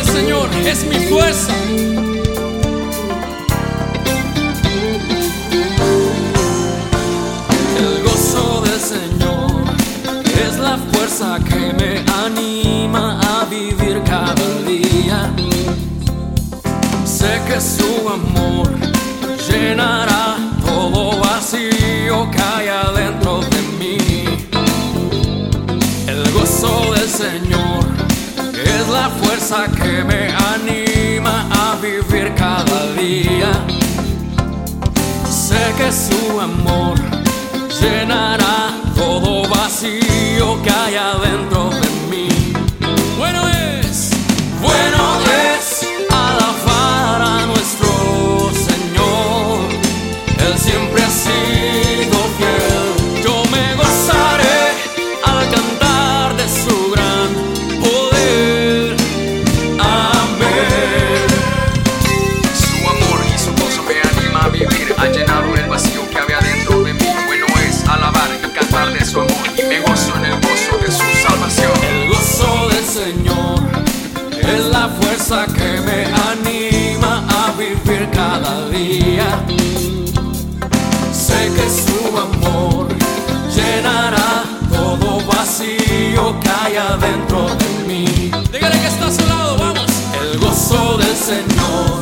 del Señor es mi fuerza. El gozo del Señor es la fuerza que me anima a vivir cada día. Sé que su amor llenará todo vacío que fuerza que me anima a vivir cada día. Sé que su amor llenará todo vacío que hay adentro de Ha llenado el vacío que había dentro de mí. Bueno es alabar y cantar de su amor. Y me gozo en el gozo de su salvación. El gozo del Señor es la fuerza que me anima a vivir cada día. Sé que su amor llenará todo vacío que hay adentro de mí. Dígale que está a su lado, vamos. El gozo del Señor